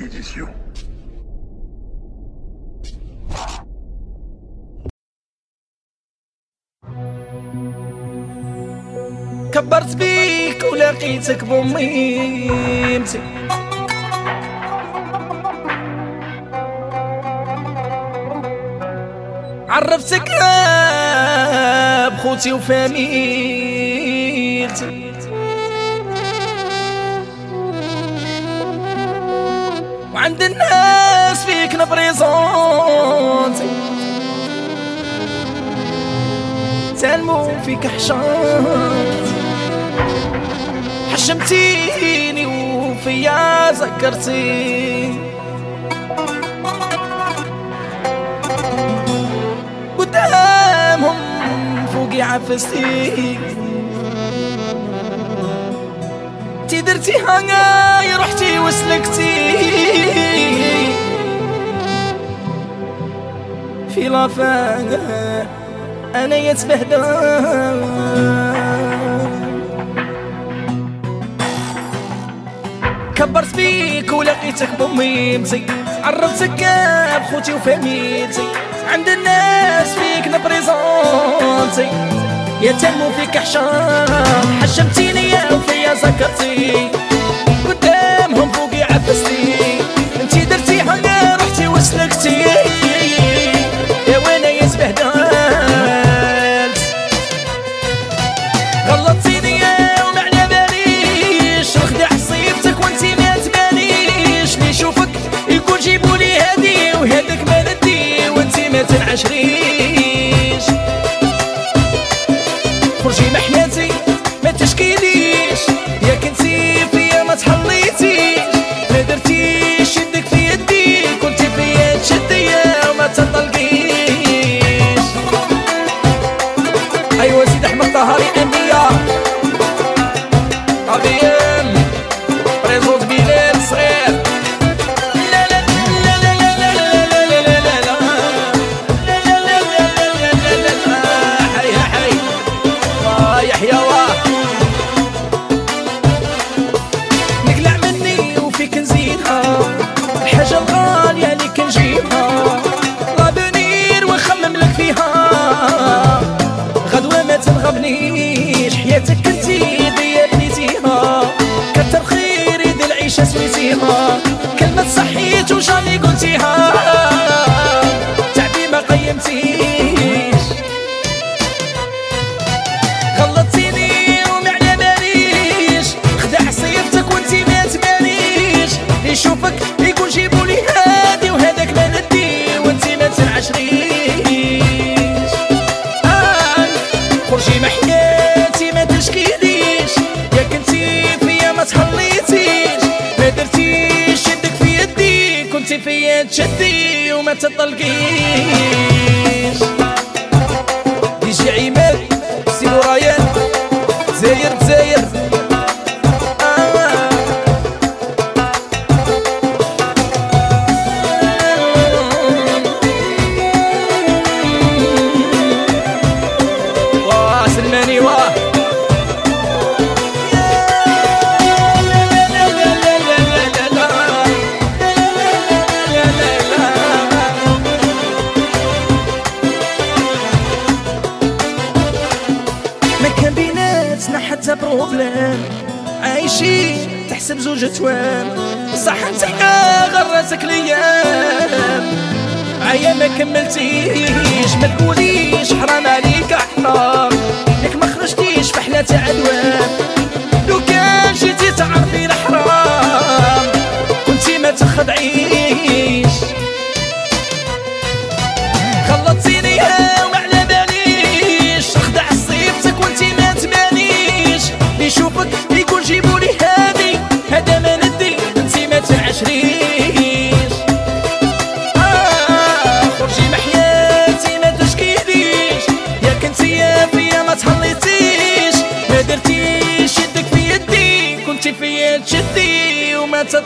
Édition. كبرت بيك ولقيتك بميمتي. عرفتك بخوتي وفاميلتي. وعند الناس فيك نبريزونتي تنمو فيك حشمت حشمتيني وفيا ذكرتي. قدامهم فوقي عفستي. انتي درتي هاي رحتي وسلكتي. في لافان أنا يتبهدل. كبرت بيك ولقيتك بميمتي عرفتك بخوتي وفاميلتي عند الناس فيك نبريزونتي يا تنمو فيك حشام حشمتيني. يا وفيا سكرتي قدامهم فوقي عفستي. انتي درتي حاجة رحتي وسلكتي. يا وين يزبهدلت غلطتيني يا وما على باليش. نخدع صيبتك وانتي ما تباليش. لي شوفك يقول جيبولي هادي وهذاك ما ندي وانتي ما تنعشريش. نزيدها الحاجة الغالية اللي كنجيبها. لافونير ونخمم لك فيها. غدوة ما تنغبنيش. حياتك كنتي ديا بنيتيها كتر خيري دي العيشة سويتيها. كلمة صحيت وجامي قلتيها. تعبي ما قيمتيش. خرجي من حياتي ما تشكيليش. يا كنتي فيا ما تحليتيش. ما درتيش يدك في يدي كنتي فيا تشدي وما تطلقيش. ديجي عماد بروبلام عايشين تحسب زوج توام. صح انت غرتك ليام عيا ما كملتيش ما تقوليش حرام عليك حرام ياك ما خرجتيش في عدوان څه